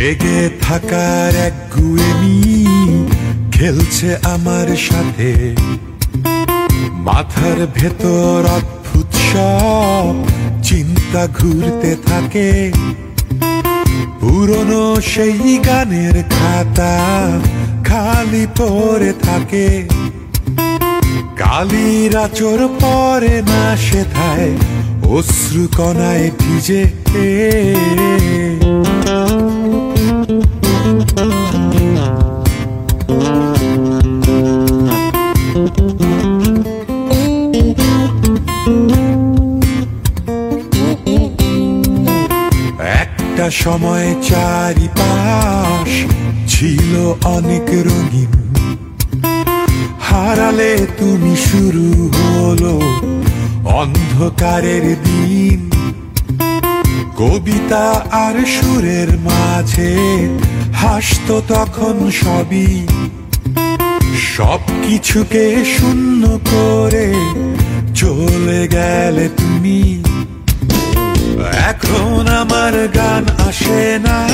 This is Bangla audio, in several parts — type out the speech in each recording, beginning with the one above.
জেগে থাকার এক গুয়েমি খেলছে আমার সাথে। মাথার ভেতর অদ্ভুত সব চিন্তা ঘুরতে থাকে। পুরনো সেই গানের খাতা খালি পড়ে থাকে। কালির আচর পরে না সেথায় অশ্রু কণায় ভিজে। একটা সময় চারিপাশ ছিল অনেক রঙিন। হারালে তুমি শুরু হলো অন্ধকারের দিন। কবিতা আর সুরের মাঝে হাসতো তখন সবই। সব কিছুকে শূন্য করে চলে গেলে তুমি। এখন আমার গান আসে না।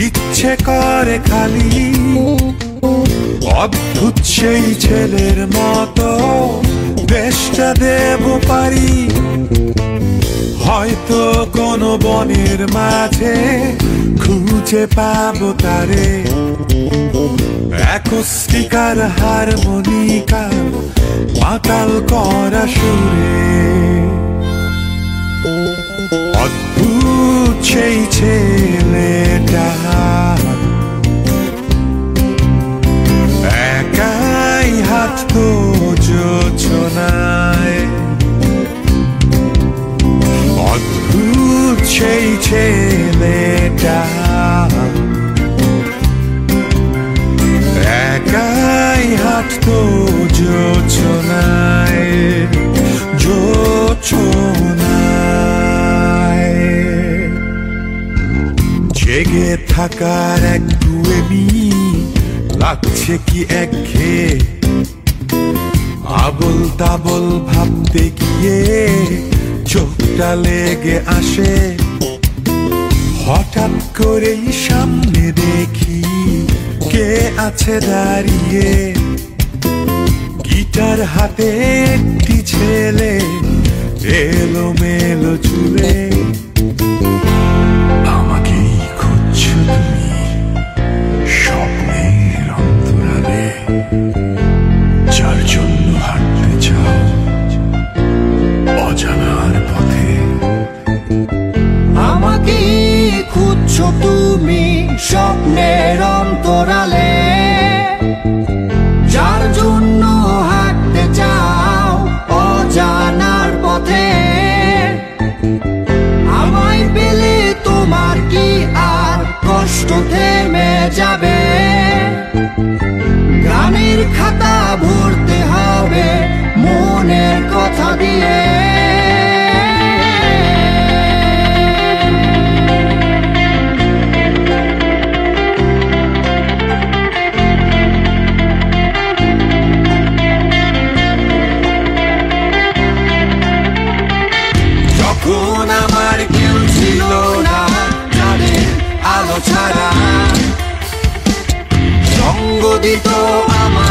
ইচ্ছে করে খালি। অদ্ভুত সেই ছেলের মতো দেশটা দেব পারি। হয়তো কোনো বনের মাঝে খুঁজে পাবো তারে। একস্টিকার হারমোনিকা মাতাল করা সুরে। সেই ছেলেটা। একাই হাত তো যোচনায় অদ্ভুত সেই ছেলেটা। একাই হাত তো যোচনায় যোচনায় থাকার এক গুয়েমি লাগছে কি একঘে? আবল তাবল ভাবতে গিয়ে চোখটা লেগে আসে। হঠাৎ করেই সামনে দেখি কে আছে দাঁড়িয়ে। গিটার হাতে একটি ছেলে এলো মেলো চুলে Meron Torales. ছাড়া। সঙ্গ দিত আমায়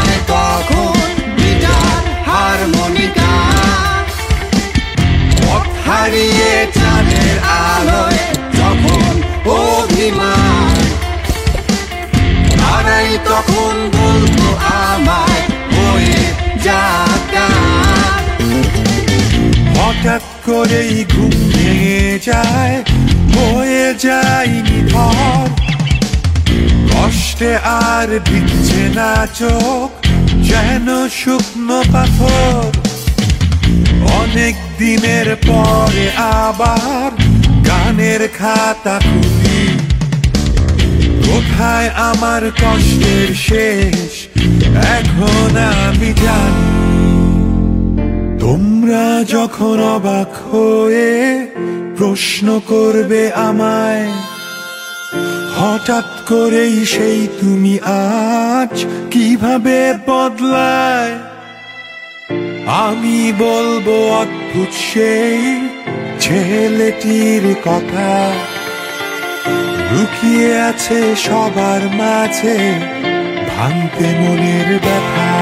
কষ্টে আর দিচ্ছে না চোখ, যেন শুকনো পাথর। অনেক দিনের পরে আবার গানের খাতা খুলি। কোথায় আমার কষ্টের শেষ, এখন আমি জানি। তোমরা যখন অবাক হয়ে প্রশ্ন করবে আমায় হঠাৎ করেই সেই তুমি আজ কীভাবে বদলায়? আমি বলব অদ্ভুত সেই ছেলেটির কথা। লুকিয়ে আছে সবার মাঝে ভাঙতে মনের ব্যথা।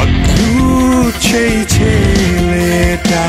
অদ্ভুত সেই ছেলেটা।